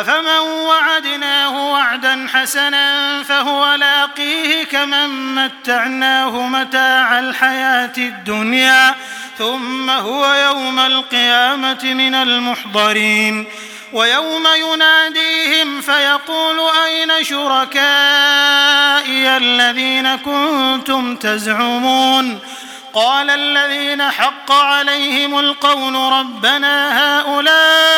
أفمن وعدناه وعدا حسنا فهو لاقيه كمن متعناه متاع الحياة الدنيا ثم هو يوم القيامة من المحضرين ويوم يناديهم فيقول أين شركائي الذين كنتم تزعمون قال الذين حق عليهم القول ربنا هؤلاء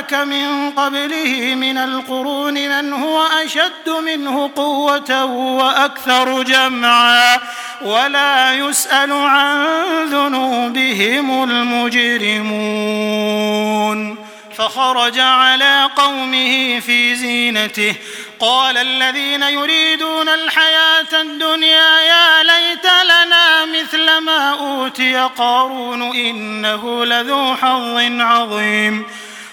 هلك من قبله من القرون من هو أشد منه قوة وأكثر جمعا ولا يسأل عن ذنوبهم المجرمون فخرج على قومه في زينته قال الذين يريدون الحياة الدنيا يا ليت لنا مثل ما أوتي قارون إنه لذو حظ عظيم